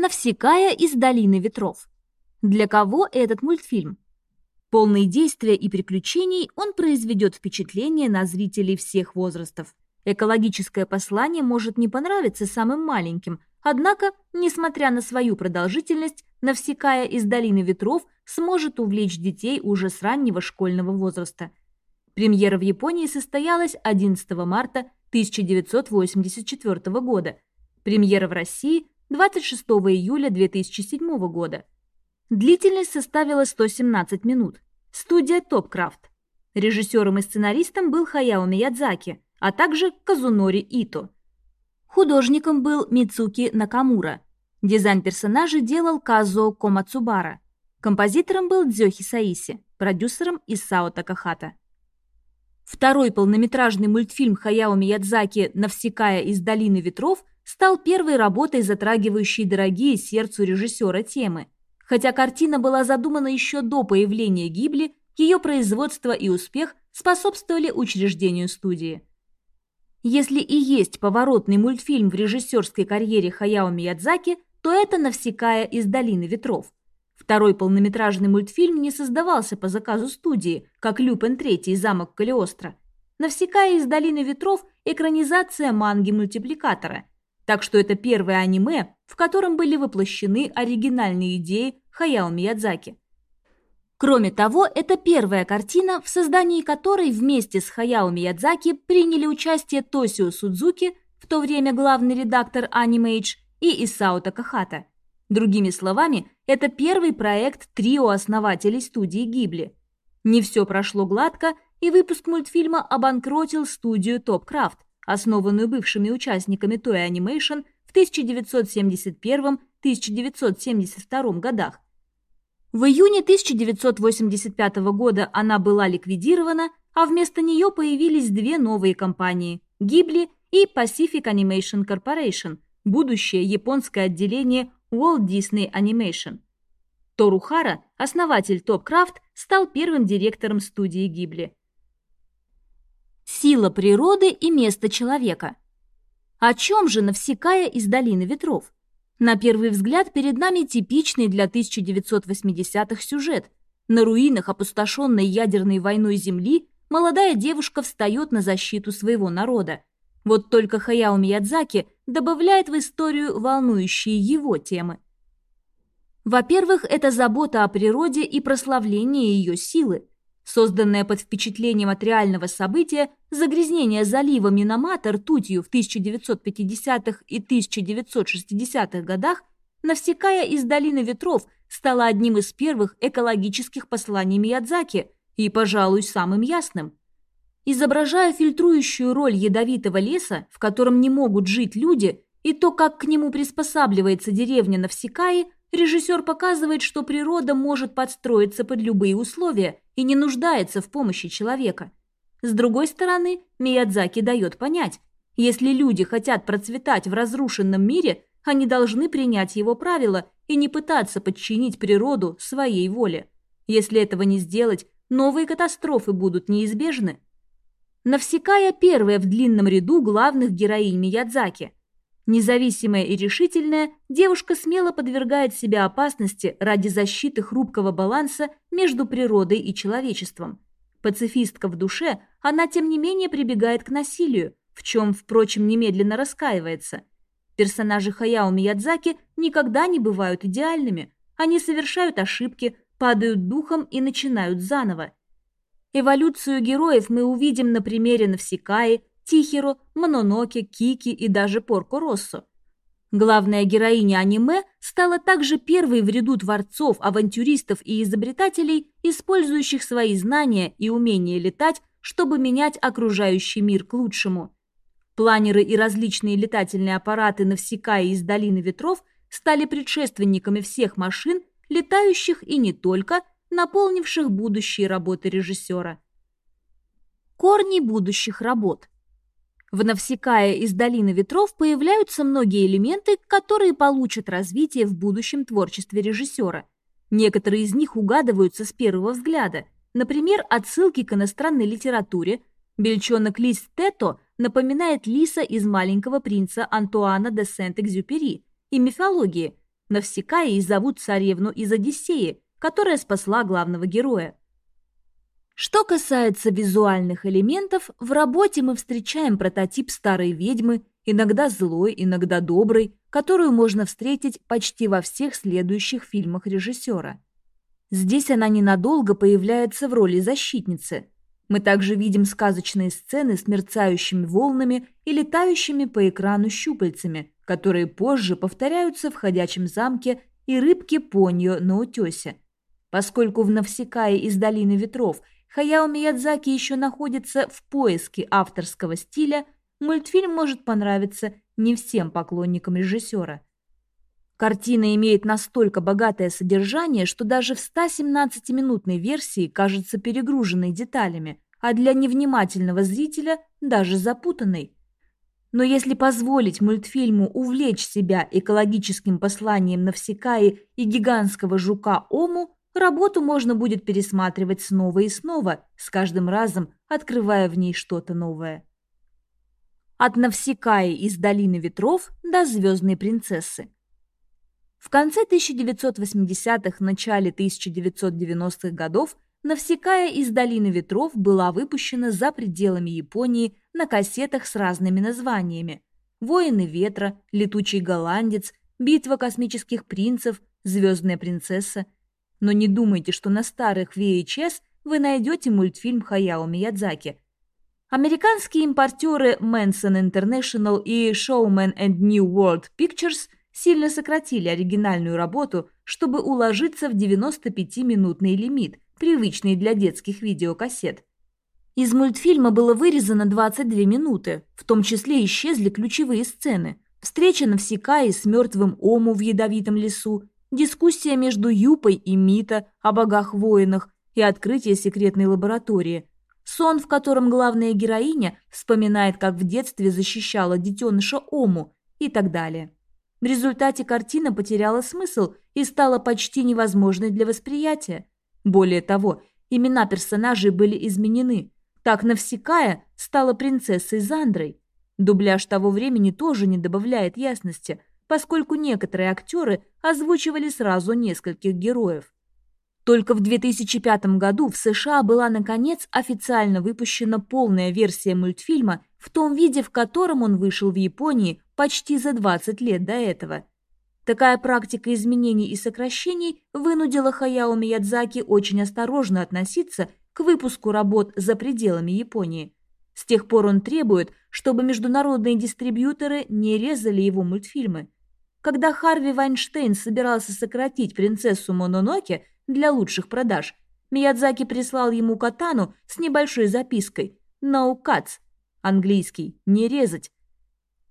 Навсекая из долины ветров. Для кого этот мультфильм? Полный действия и приключений он произведет впечатление на зрителей всех возрастов. Экологическое послание может не понравиться самым маленьким, однако, несмотря на свою продолжительность, Навсекая из долины ветров сможет увлечь детей уже с раннего школьного возраста. Премьера в Японии состоялась 11 марта 1984 года. Премьера в России 26 июля 2007 года. Длительность составила 117 минут. Студия Топкрафт. Режиссером и сценаристом был Хаяо Миядзаки, а также Казунори Ито. Художником был Мицуки Накамура. Дизайн персонажей делал Казо Комацубара. Композитором был Дзёхи Саиси, продюсером Исао Такахата. Второй полнометражный мультфильм Хаяо Миядзаки «Навсекая из долины ветров» стал первой работой, затрагивающей дорогие сердцу режиссера темы. Хотя картина была задумана еще до появления Гибли, ее производство и успех способствовали учреждению студии. Если и есть поворотный мультфильм в режиссерской карьере Хаяо Миядзаки, то это «Навсекая из долины ветров». Второй полнометражный мультфильм не создавался по заказу студии, как «Люпен III. Замок Калиостро». «Навсекая из долины ветров» – экранизация манги-мультипликатора – так что это первое аниме, в котором были воплощены оригинальные идеи Хаяо Миядзаки. Кроме того, это первая картина, в создании которой вместе с Хаяо Миядзаки приняли участие Тосио Судзуки, в то время главный редактор Animage, и Исао Такахата. Другими словами, это первый проект трио основателей студии Гибли. Не все прошло гладко, и выпуск мультфильма обанкротил студию Топкрафт, основанную бывшими участниками Toei Animation в 1971-1972 годах. В июне 1985 года она была ликвидирована, а вместо нее появились две новые компании – Ghibli и Pacific Animation Corporation, будущее японское отделение Walt Disney Animation. Торухара, основатель Topcraft, стал первым директором студии Ghibli. Сила природы и место человека. О чем же Навсекая из долины ветров? На первый взгляд перед нами типичный для 1980-х сюжет. На руинах опустошенной ядерной войной Земли молодая девушка встает на защиту своего народа. Вот только Хаяо Миядзаки добавляет в историю волнующие его темы. Во-первых, это забота о природе и прославление ее силы. Созданное под впечатлением от реального события, загрязнение залива Минамата ртутью в 1950-х и 1960-х годах, навсекая из долины ветров, стало одним из первых экологических посланий Миядзаки и, пожалуй, самым ясным. Изображая фильтрующую роль ядовитого леса, в котором не могут жить люди, и то, как к нему приспосабливается деревня Навсекаи, Режиссер показывает, что природа может подстроиться под любые условия и не нуждается в помощи человека. С другой стороны, Миядзаки дает понять, если люди хотят процветать в разрушенном мире, они должны принять его правила и не пытаться подчинить природу своей воле. Если этого не сделать, новые катастрофы будут неизбежны. Навсекая первая в длинном ряду главных героинь Миядзаки – Независимая и решительная, девушка смело подвергает себя опасности ради защиты хрупкого баланса между природой и человечеством. Пацифистка в душе, она тем не менее прибегает к насилию, в чем, впрочем, немедленно раскаивается. Персонажи Хаяо Миядзаки никогда не бывают идеальными. Они совершают ошибки, падают духом и начинают заново. Эволюцию героев мы увидим на примере Навсекаи, Тихиро, Мононоке, Кики и даже Порко Россо. Главная героиня аниме стала также первой в ряду творцов, авантюристов и изобретателей, использующих свои знания и умение летать, чтобы менять окружающий мир к лучшему. Планеры и различные летательные аппараты Навсекая из Долины Ветров стали предшественниками всех машин, летающих и не только, наполнивших будущие работы режиссера. Корни будущих работ – в Навсекая из Долины Ветров появляются многие элементы, которые получат развитие в будущем творчестве режиссера. Некоторые из них угадываются с первого взгляда. Например, отсылки к иностранной литературе. Бельчонок Лис Тето напоминает Лиса из «Маленького принца» Антуана де Сент-Экзюпери и мифологии. Навсекая и зовут царевну из Одиссеи, которая спасла главного героя. Что касается визуальных элементов, в работе мы встречаем прототип старой ведьмы, иногда злой, иногда доброй, которую можно встретить почти во всех следующих фильмах режиссера. Здесь она ненадолго появляется в роли защитницы. Мы также видим сказочные сцены с мерцающими волнами и летающими по экрану щупальцами, которые позже повторяются в «Ходячем замке» и «Рыбке Поньо на утесе». Поскольку в «Навсекае из долины ветров» Хаяо Миядзаки еще находится в поиске авторского стиля, мультфильм может понравиться не всем поклонникам режиссера. Картина имеет настолько богатое содержание, что даже в 117-минутной версии кажется перегруженной деталями, а для невнимательного зрителя даже запутанной. Но если позволить мультфильму увлечь себя экологическим посланием Навсекаи и гигантского жука Ому, Работу можно будет пересматривать снова и снова, с каждым разом открывая в ней что-то новое. От Навсекаи из «Долины ветров» до «Звездной принцессы». В конце 1980-х, начале 1990-х годов Навсекая из «Долины ветров» была выпущена за пределами Японии на кассетах с разными названиями «Воины ветра», «Летучий голландец», «Битва космических принцев», «Звездная принцесса», но не думайте, что на старых VHS вы найдете мультфильм Хаяо Миядзаки. Американские импортеры Manson International и Showman and New World Pictures сильно сократили оригинальную работу, чтобы уложиться в 95-минутный лимит, привычный для детских видеокассет. Из мультфильма было вырезано 22 минуты, в том числе исчезли ключевые сцены. Встреча Навсекаи с мертвым Ому в ядовитом лесу дискуссия между Юпой и Мита о богах-воинах и открытие секретной лаборатории, сон, в котором главная героиня вспоминает, как в детстве защищала детеныша Ому и так далее. В результате картина потеряла смысл и стала почти невозможной для восприятия. Более того, имена персонажей были изменены. Так Навсекая стала принцессой Зандрой. Дубляж того времени тоже не добавляет ясности – поскольку некоторые актеры озвучивали сразу нескольких героев. Только в 2005 году в США была, наконец, официально выпущена полная версия мультфильма в том виде, в котором он вышел в Японии почти за 20 лет до этого. Такая практика изменений и сокращений вынудила Хаяо Миядзаки очень осторожно относиться к выпуску работ за пределами Японии. С тех пор он требует, чтобы международные дистрибьюторы не резали его мультфильмы – когда Харви Вайнштейн собирался сократить принцессу Мононоке для лучших продаж, Миядзаки прислал ему катану с небольшой запиской «No cuts» английский «не резать».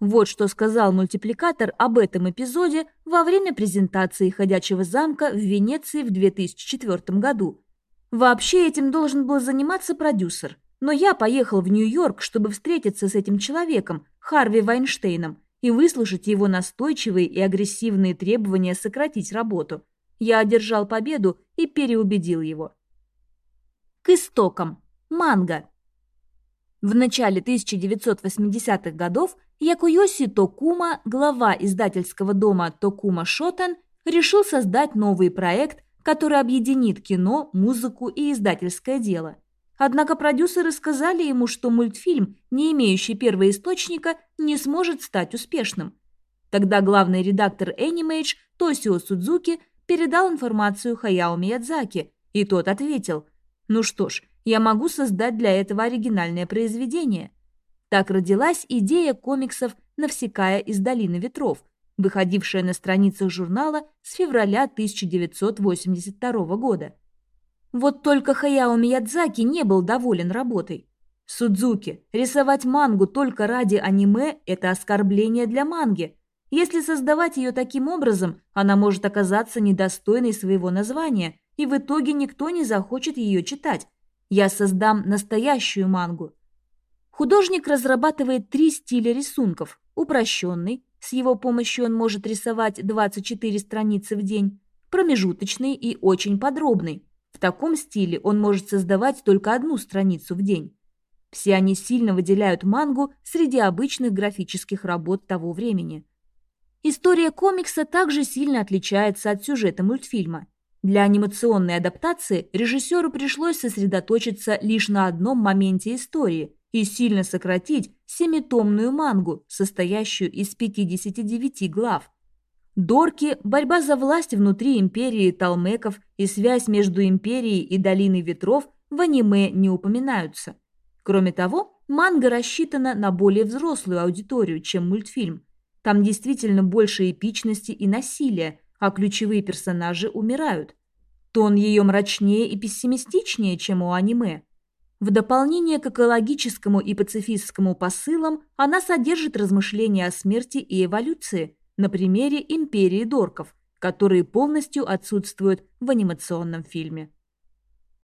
Вот что сказал мультипликатор об этом эпизоде во время презентации «Ходячего замка» в Венеции в 2004 году. Вообще этим должен был заниматься продюсер, но я поехал в Нью-Йорк, чтобы встретиться с этим человеком, Харви Вайнштейном, и выслушать его настойчивые и агрессивные требования сократить работу. Я одержал победу и переубедил его. К истокам. Манго. В начале 1980-х годов Якуйоси Токума, глава издательского дома Токума Шотен, решил создать новый проект, который объединит кино, музыку и издательское дело – Однако продюсеры сказали ему, что мультфильм, не имеющий первоисточника, не сможет стать успешным. Тогда главный редактор Animage Тосио Судзуки передал информацию Хаяо Миядзаки, и тот ответил, «Ну что ж, я могу создать для этого оригинальное произведение». Так родилась идея комиксов «Навсекая из долины ветров», выходившая на страницах журнала с февраля 1982 года. Вот только Хаяо Миядзаки не был доволен работой. Судзуки, рисовать мангу только ради аниме – это оскорбление для манги. Если создавать ее таким образом, она может оказаться недостойной своего названия, и в итоге никто не захочет ее читать. Я создам настоящую мангу. Художник разрабатывает три стиля рисунков. Упрощенный, с его помощью он может рисовать 24 страницы в день, промежуточный и очень подробный, в таком стиле он может создавать только одну страницу в день. Все они сильно выделяют мангу среди обычных графических работ того времени. История комикса также сильно отличается от сюжета мультфильма. Для анимационной адаптации режиссеру пришлось сосредоточиться лишь на одном моменте истории и сильно сократить семитомную мангу, состоящую из 59 глав. Дорки, борьба за власть внутри империи Талмеков и связь между империей и Долиной Ветров в аниме не упоминаются. Кроме того, манга рассчитана на более взрослую аудиторию, чем мультфильм. Там действительно больше эпичности и насилия, а ключевые персонажи умирают. Тон ее мрачнее и пессимистичнее, чем у аниме. В дополнение к экологическому и пацифистскому посылам она содержит размышления о смерти и эволюции на примере империи Дорков, которые полностью отсутствуют в анимационном фильме.